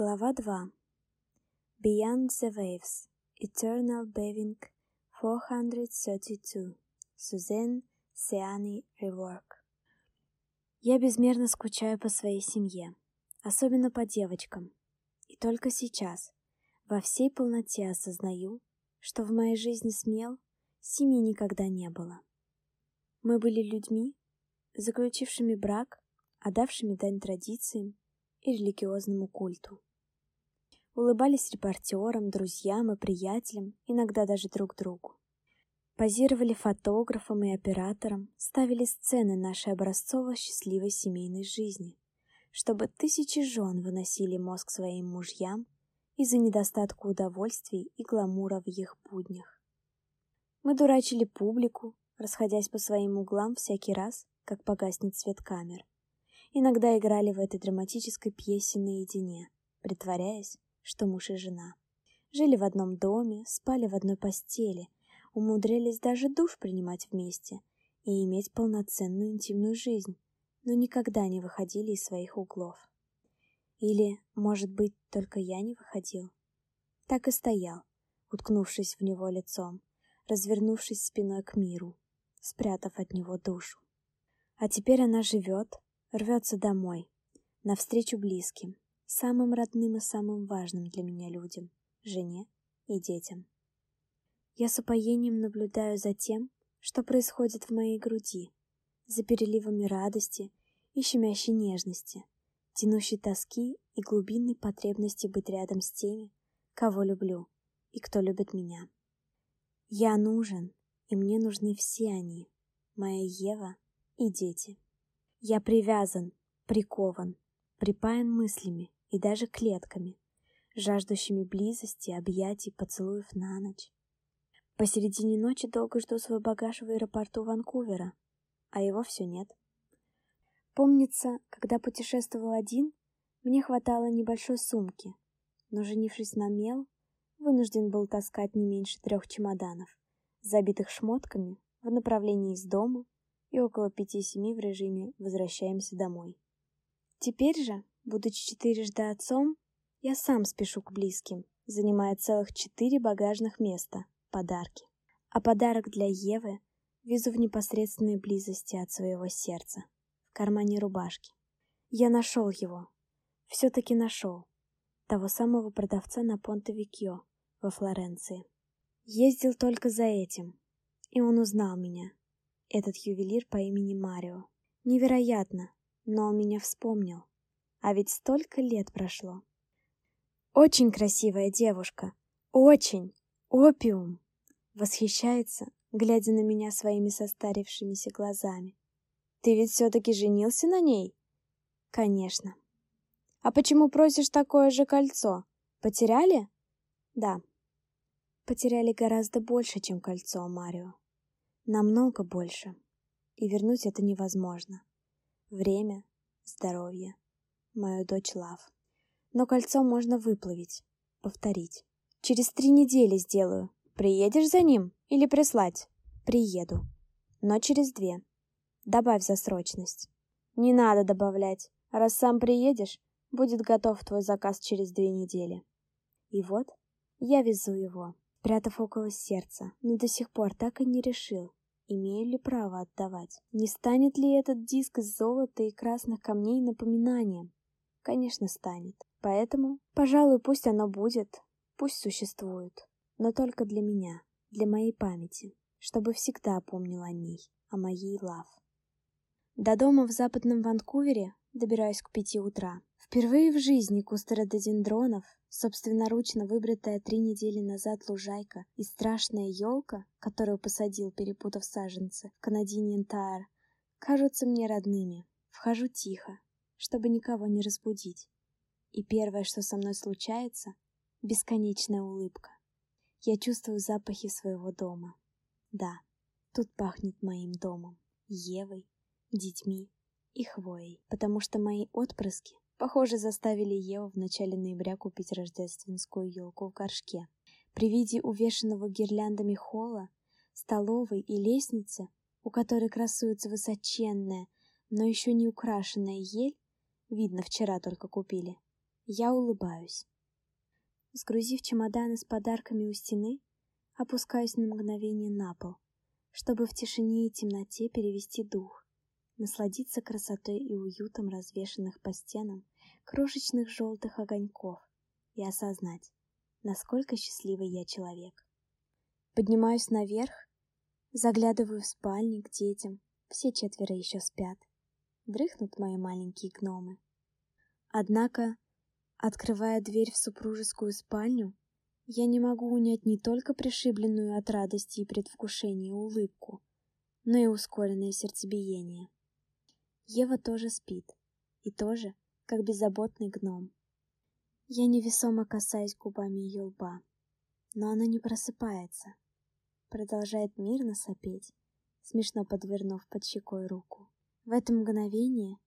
Глава 2. Beyond the Waves. Eternal Bathing 432. Сузен Сиани Реворк. Я безмерно скучаю по своей семье, особенно по девочкам. И только сейчас, во всей полноте осознаю, что в моей жизни смел семьи никогда не было. Мы были людьми, заключившими брак, отдавшими дань традициям и религиозному культу улыбались репортерам, друзьям и приятелям, иногда даже друг другу. Позировали фотографам и операторам, ставили сцены нашей образцово-счастливой семейной жизни, чтобы тысячи жен выносили мозг своим мужьям из-за недостатка удовольствий и гламура в их буднях. Мы дурачили публику, расходясь по своим углам всякий раз, как погаснет свет камер. Иногда играли в этой драматической пьесе наедине, притворяясь, что муж и жена. Жили в одном доме, спали в одной постели, умудрились даже душ принимать вместе и иметь полноценную интимную жизнь, но никогда не выходили из своих углов. Или, может быть, только я не выходил? Так и стоял, уткнувшись в него лицом, развернувшись спиной к миру, спрятав от него душу. А теперь она живет, рвется домой, навстречу близким, самым родным и самым важным для меня людям — жене и детям. Я с упоением наблюдаю за тем, что происходит в моей груди, за переливами радости и щемящей нежности, тянущей тоски и глубинной потребности быть рядом с теми, кого люблю и кто любит меня. Я нужен, и мне нужны все они, моя Ева и дети. Я привязан, прикован, припаян мыслями, и даже клетками, жаждущими близости, объятий, поцелуев на ночь. Посередине ночи долго жду свой багаж в аэропорту Ванкувера, а его все нет. Помнится, когда путешествовал один, мне хватало небольшой сумки, но, женившись на мел, вынужден был таскать не меньше трех чемоданов, забитых шмотками, в направлении из дома и около пяти-семи в режиме «возвращаемся домой». Теперь же Будучи четырежды отцом, я сам спешу к близким, занимая целых четыре багажных места, подарки. А подарок для Евы везу в непосредственной близости от своего сердца, в кармане рубашки. Я нашел его. Все-таки нашел. Того самого продавца на Понте-Викьо во Флоренции. Ездил только за этим, и он узнал меня. Этот ювелир по имени Марио. Невероятно, но он меня вспомнил. А ведь столько лет прошло. Очень красивая девушка. Очень. Опиум. Восхищается, глядя на меня своими состарившимися глазами. Ты ведь все-таки женился на ней? Конечно. А почему просишь такое же кольцо? Потеряли? Да. Потеряли гораздо больше, чем кольцо, Марио. Намного больше. И вернуть это невозможно. Время, здоровье, мою дочь Лав. Но кольцо можно выплавить, повторить. Через три недели сделаю. Приедешь за ним или прислать? Приеду. Но через две. Добавь засрочность. Не надо добавлять. Раз сам приедешь, будет готов твой заказ через две недели. И вот я везу его, прятав около сердца, но до сих пор так и не решил, имею ли право отдавать. Не станет ли этот диск из золота и красных камней напоминанием? Конечно, станет. Поэтому, пожалуй, пусть оно будет, пусть существует. Но только для меня, для моей памяти, чтобы всегда помнил о ней, о моей лав. До дома в западном Ванкувере добираюсь к пяти утра. Впервые в жизни куст рододендронов, собственноручно выбритая три недели назад лужайка и страшная елка, которую посадил, перепутав саженцы, Canadian Tire, кажутся мне родными. Вхожу тихо, чтобы никого не разбудить. И первое, что со мной случается, бесконечная улыбка. Я чувствую запахи своего дома. Да, тут пахнет моим домом, Евой, детьми и хвоей, потому что мои отпрыски, похоже, заставили Еву в начале ноября купить рождественскую елку в горшке. При виде увешанного гирляндами холла, столовой и лестницы, у которой красуется высоченная, но еще не украшенная ель, Видно, вчера только купили. Я улыбаюсь. Сгрузив чемоданы с подарками у стены, опускаюсь на мгновение на пол, чтобы в тишине и темноте перевести дух, насладиться красотой и уютом развешанных по стенам крошечных желтых огоньков и осознать, насколько счастливый я человек. Поднимаюсь наверх, заглядываю в спальни к детям, все четверо еще спят. Дрыхнут мои маленькие гномы. Однако, открывая дверь в супружескую спальню, я не могу унять не только пришибленную от радости и предвкушения улыбку, но и ускоренное сердцебиение. Ева тоже спит, и тоже, как беззаботный гном. Я невесомо касаюсь губами ее лба, но она не просыпается. Продолжает мирно сопеть, смешно подвернув под щекой руку. В это мгновение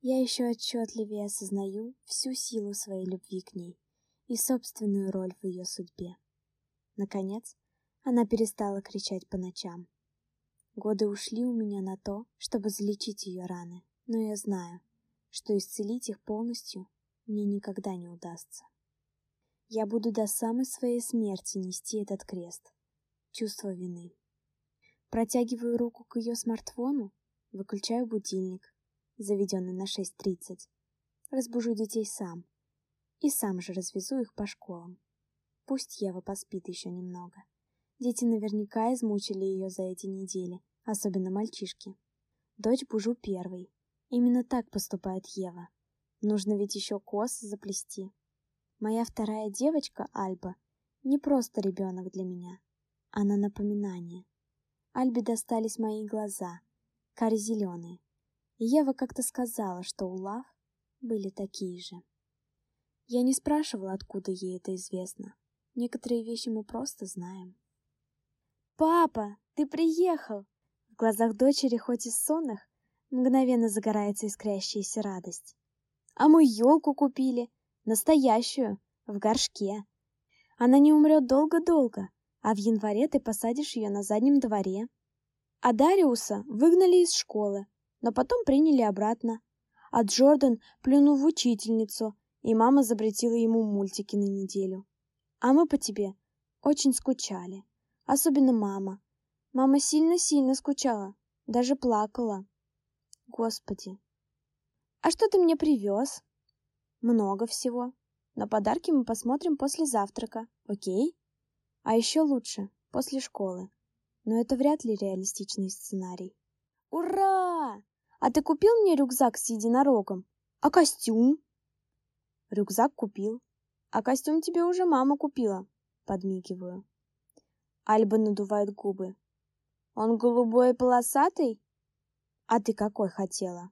я еще отчетливее осознаю всю силу своей любви к ней и собственную роль в ее судьбе. Наконец, она перестала кричать по ночам. Годы ушли у меня на то, чтобы залечить ее раны, но я знаю, что исцелить их полностью мне никогда не удастся. Я буду до самой своей смерти нести этот крест. Чувство вины. Протягиваю руку к ее смартфону, выключаю будильник, заведенный на 6.30. Разбужу детей сам. И сам же развезу их по школам. Пусть Ева поспит еще немного. Дети наверняка измучили ее за эти недели, особенно мальчишки. Дочь бужу первой. Именно так поступает Ева. Нужно ведь еще косы заплести. Моя вторая девочка, Альба, не просто ребенок для меня. Она напоминание. Альбе достались мои глаза, кари зеленые. И Ева как-то сказала, что у Лав были такие же. Я не спрашивала, откуда ей это известно. Некоторые вещи мы просто знаем. «Папа, ты приехал!» В глазах дочери, хоть и сонных, мгновенно загорается искрящаяся радость. А мы елку купили, настоящую, в горшке. Она не умрет долго-долго, а в январе ты посадишь ее на заднем дворе. А Дариуса выгнали из школы, но потом приняли обратно. А Джордан плюнул в учительницу, и мама запретила ему мультики на неделю. А мы по тебе очень скучали, особенно мама. Мама сильно-сильно скучала, даже плакала. Господи, а что ты мне привез? Много всего. На подарки мы посмотрим после завтрака, окей? А еще лучше, после школы. Но это вряд ли реалистичный сценарий. Ура! А ты купил мне рюкзак с единорогом? А костюм? Рюкзак купил. А костюм тебе уже мама купила. Подмигиваю. Альба надувает губы. Он голубой и полосатый? А ты какой хотела?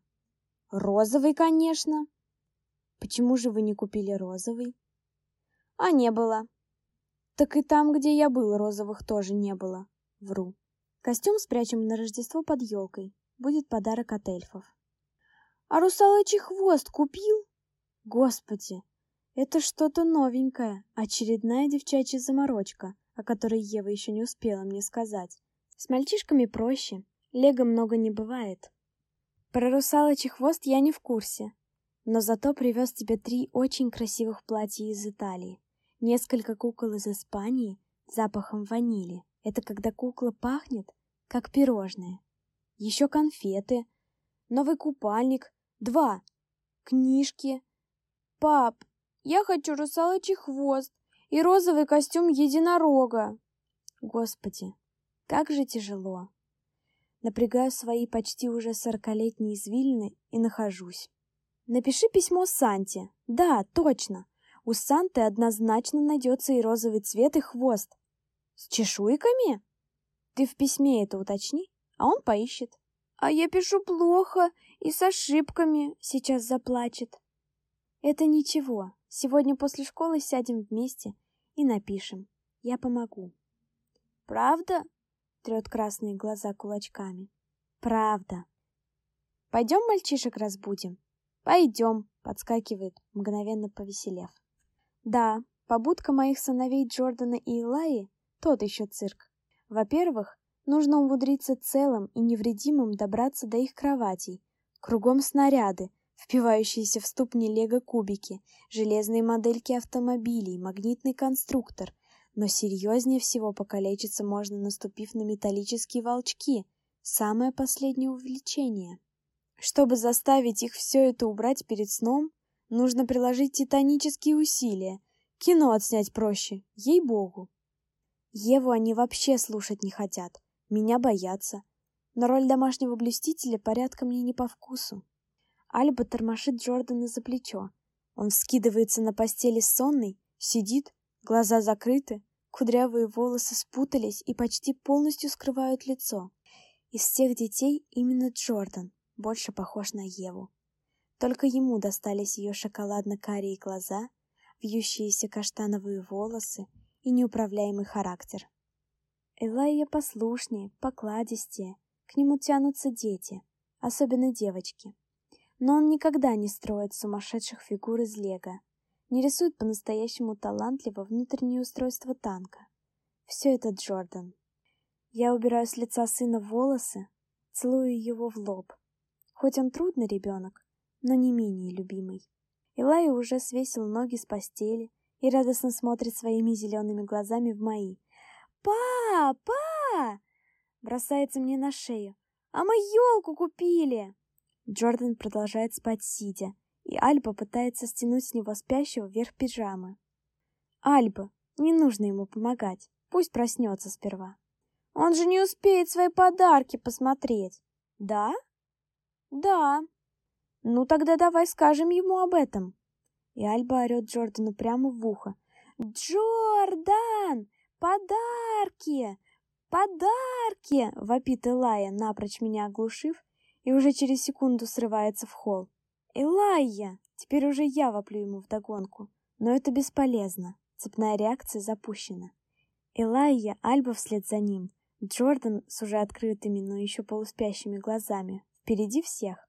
Розовый, конечно. Почему же вы не купили розовый? А не было. Так и там, где я был, розовых тоже не было. Вру. Костюм спрячем на Рождество под елкой. Будет подарок от эльфов. А русалочий хвост купил? Господи, это что-то новенькое, очередная девчачья заморочка, о которой Ева еще не успела мне сказать. С мальчишками проще, лего много не бывает. Про русалочий хвост я не в курсе, но зато привез тебе три очень красивых платья из Италии, несколько кукол из Испании с запахом ванили. Это когда кукла пахнет, как пирожное. Еще конфеты, новый купальник, два, книжки. Пап, я хочу русалочий хвост и розовый костюм единорога. Господи, как же тяжело. Напрягаю свои почти уже сорокалетние извилины и нахожусь. Напиши письмо Санте. Да, точно. У Санты однозначно найдется и розовый цвет, и хвост. С чешуйками? Ты в письме это уточни, а он поищет. А я пишу плохо и с ошибками, сейчас заплачет. Это ничего. Сегодня после школы сядем вместе и напишем. Я помогу. Правда? трет красные глаза кулачками. Правда. Пойдем мальчишек разбудим? Пойдем, подскакивает, мгновенно повеселев. Да, побудка моих сыновей Джордана и Илаи — тот еще цирк. Во-первых, нужно умудриться целым и невредимым добраться до их кроватей. Кругом снаряды, впивающиеся в ступни лего-кубики, железные модельки автомобилей, магнитный конструктор. Но серьезнее всего покалечиться можно, наступив на металлические волчки. Самое последнее увлечение. Чтобы заставить их все это убрать перед сном, нужно приложить титанические усилия. Кино отснять проще, ей-богу. Еву они вообще слушать не хотят, меня боятся. Но роль домашнего блюстителя порядка мне не по вкусу. Альба тормошит Джордана за плечо. Он вскидывается на постели сонный, сидит, глаза закрыты, кудрявые волосы спутались и почти полностью скрывают лицо. Из всех детей именно Джордан больше похож на Еву. Только ему достались ее шоколадно-карие глаза, вьющиеся каштановые волосы и неуправляемый характер. Элайя послушнее, покладистее, к нему тянутся дети, особенно девочки. Но он никогда не строит сумасшедших фигур из лего, не рисует по-настоящему талантливо внутреннее устройство танка. Все это Джордан. Я убираю с лица сына волосы, целую его в лоб. Хоть он трудный ребенок, но не менее любимый. Илай уже свесил ноги с постели и радостно смотрит своими зелеными глазами в мои. «Па! Па!» Бросается мне на шею. «А мы елку купили!» Джордан продолжает спать сидя, и Альба пытается стянуть с него спящего вверх пижамы. Альба, не нужно ему помогать, пусть проснется сперва. Он же не успеет свои подарки посмотреть. Да? Да. Ну тогда давай скажем ему об этом. И Альба орет Джордану прямо в ухо. «Джордан! Подарки! Подарки!» — вопит Элая, напрочь меня оглушив, и уже через секунду срывается в холл. «Элайя!» Теперь уже я воплю ему вдогонку. Но это бесполезно. Цепная реакция запущена. Элайя, Альба вслед за ним. Джордан с уже открытыми, но еще полуспящими глазами. Впереди всех.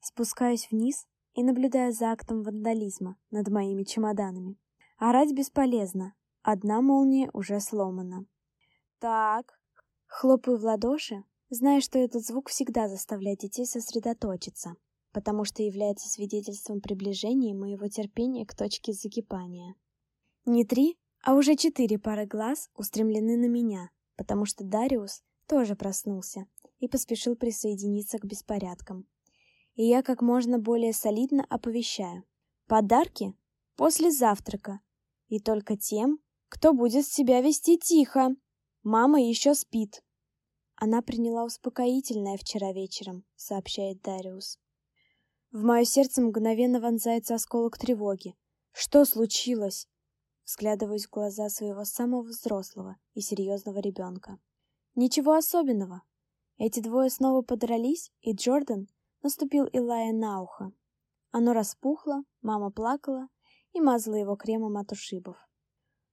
Спускаюсь вниз и наблюдаю за актом вандализма над моими чемоданами. Орать бесполезно. Одна молния уже сломана. «Так!» Хлопаю в ладоши, зная, что этот звук всегда заставляет детей сосредоточиться, потому что является свидетельством приближения моего терпения к точке закипания. Не три, а уже четыре пары глаз устремлены на меня, потому что Дариус тоже проснулся и поспешил присоединиться к беспорядкам. И я как можно более солидно оповещаю. Подарки после завтрака. И только тем, кто будет себя вести тихо. Мама еще спит. Она приняла успокоительное вчера вечером, сообщает Дариус. В мое сердце мгновенно вонзается осколок тревоги. Что случилось? Взглядываюсь в глаза своего самого взрослого и серьезного ребенка. Ничего особенного. Эти двое снова подрались, и Джордан наступил Илая на ухо. Оно распухло, мама плакала и мазала его кремом от ушибов.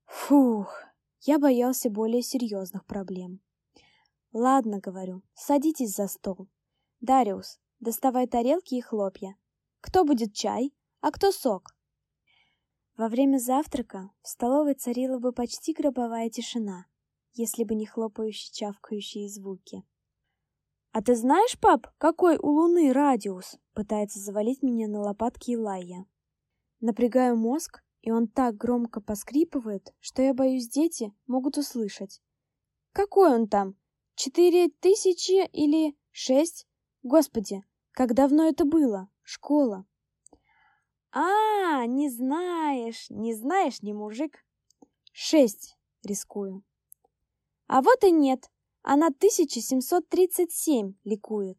Фух, я боялся более серьезных проблем. «Ладно, — говорю, — садитесь за стол. Дариус, доставай тарелки и хлопья. Кто будет чай, а кто сок?» Во время завтрака в столовой царила бы почти гробовая тишина, если бы не хлопающие чавкающие звуки. «А ты знаешь, пап, какой у Луны радиус?» Пытается завалить меня на лопатки Илайя. Напрягаю мозг, и он так громко поскрипывает, что я боюсь, дети могут услышать. «Какой он там? Четыре тысячи или шесть? Господи, как давно это было? Школа. А, не знаешь, не знаешь, не мужик. Шесть, рискую. А вот и нет, она 1737 ликует.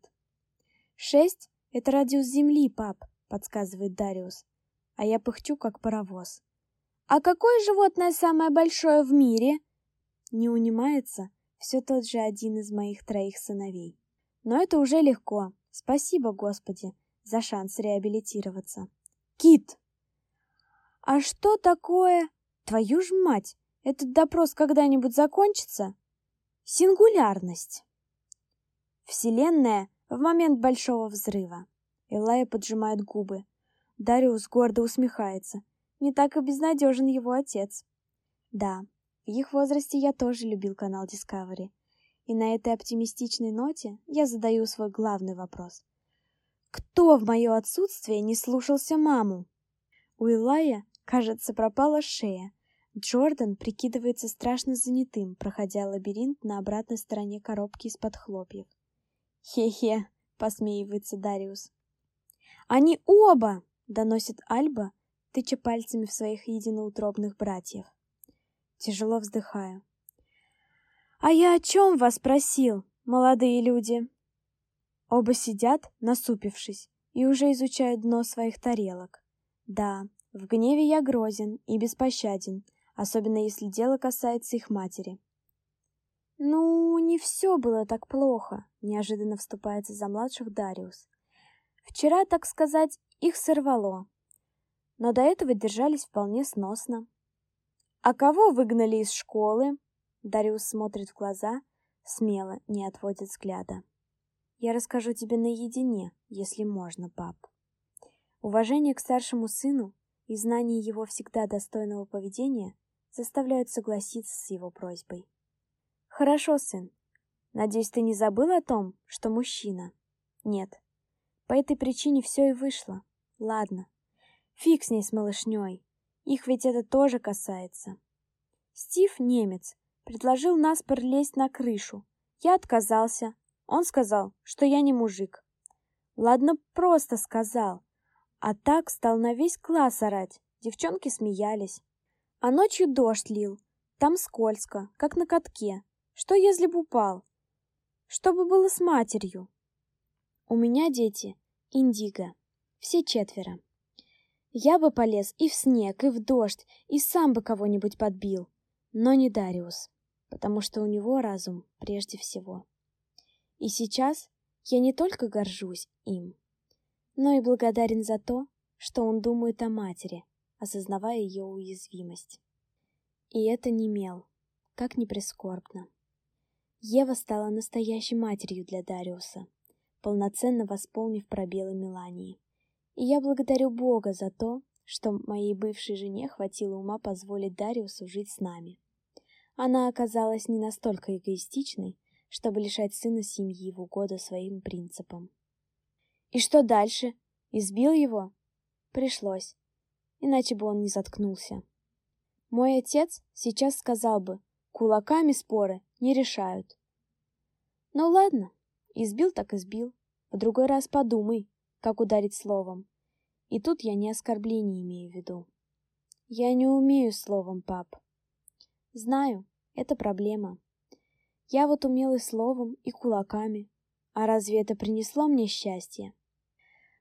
Шесть — это радиус Земли, пап, подсказывает Дариус. А я пыхчу, как паровоз. А какое животное самое большое в мире? Не унимается, все тот же один из моих троих сыновей. Но это уже легко. Спасибо, Господи, за шанс реабилитироваться. Кит! А что такое? Твою ж мать! Этот допрос когда-нибудь закончится? Сингулярность. Вселенная в момент большого взрыва. Элая поджимает губы. Дариус гордо усмехается. Не так и безнадежен его отец. Да, в их возрасте я тоже любил канал Discovery. И на этой оптимистичной ноте я задаю свой главный вопрос. Кто в мое отсутствие не слушался маму? У Илая, кажется, пропала шея. Джордан прикидывается страшно занятым, проходя лабиринт на обратной стороне коробки из-под хлопьев. «Хе-хе», — посмеивается Дариус. «Они оба!» — доносит Альба, тыча пальцами в своих единоутробных братьев. Тяжело вздыхаю. «А я о чем вас просил, молодые люди?» Оба сидят, насупившись, и уже изучают дно своих тарелок. Да, в гневе я грозен и беспощаден, особенно если дело касается их матери. «Ну, не все было так плохо», — неожиданно вступается за младших Дариус. «Вчера, так сказать, их сорвало, но до этого держались вполне сносно. «А кого выгнали из школы?» Дариус смотрит в глаза, смело, не отводит взгляда. «Я расскажу тебе наедине, если можно, пап». Уважение к старшему сыну и знание его всегда достойного поведения заставляют согласиться с его просьбой. «Хорошо, сын. Надеюсь, ты не забыл о том, что мужчина?» «Нет. По этой причине все и вышло. Ладно, Фиг с ней с малышней. Их ведь это тоже касается. Стив, немец, предложил нас пролезть на крышу. Я отказался. Он сказал, что я не мужик. Ладно, просто сказал. А так стал на весь класс орать. Девчонки смеялись. А ночью дождь лил. Там скользко, как на катке. Что, если бы упал? Что бы было с матерью? У меня дети индиго. Все четверо. Я бы полез и в снег, и в дождь, и сам бы кого-нибудь подбил. Но не Дариус, потому что у него разум прежде всего. И сейчас я не только горжусь им, но и благодарен за то, что он думает о матери, осознавая ее уязвимость. И это не мел, как ни прискорбно. Ева стала настоящей матерью для Дариуса, полноценно восполнив пробелы Мелании. И я благодарю Бога за то, что моей бывшей жене хватило ума позволить Дариусу жить с нами. Она оказалась не настолько эгоистичной, чтобы лишать сына семьи в угоду своим принципам. И что дальше? Избил его? Пришлось, иначе бы он не заткнулся. Мой отец сейчас сказал бы, кулаками споры не решают. Ну ладно, избил так избил. В другой раз подумай, как ударить словом. И тут я не оскорбление имею в виду. Я не умею словом, пап. Знаю, это проблема. Я вот умел и словом, и кулаками. А разве это принесло мне счастье?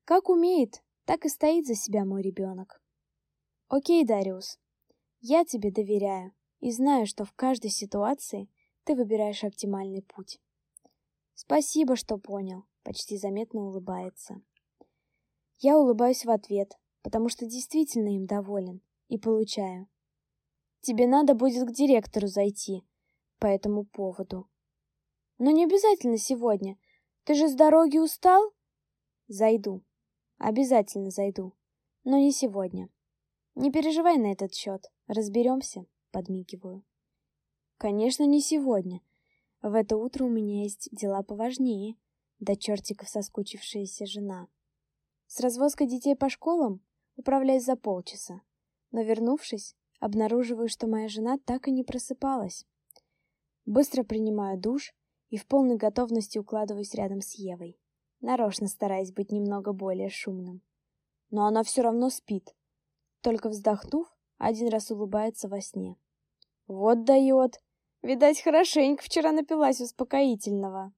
Как умеет, так и стоит за себя мой ребенок. Окей, Дариус, я тебе доверяю и знаю, что в каждой ситуации ты выбираешь оптимальный путь. Спасибо, что понял, почти заметно улыбается. Я улыбаюсь в ответ, потому что действительно им доволен и получаю. Тебе надо будет к директору зайти по этому поводу. Но не обязательно сегодня. Ты же с дороги устал? Зайду. Обязательно зайду. Но не сегодня. Не переживай на этот счет. Разберемся, подмигиваю. Конечно, не сегодня. В это утро у меня есть дела поважнее. До чертиков соскучившаяся жена. С развозкой детей по школам управляюсь за полчаса, но вернувшись, обнаруживаю, что моя жена так и не просыпалась. Быстро принимаю душ и в полной готовности укладываюсь рядом с Евой, нарочно стараясь быть немного более шумным. Но она все равно спит. Только вздохнув, один раз улыбается во сне. Вот дает! Видать, хорошенько вчера напилась успокоительного.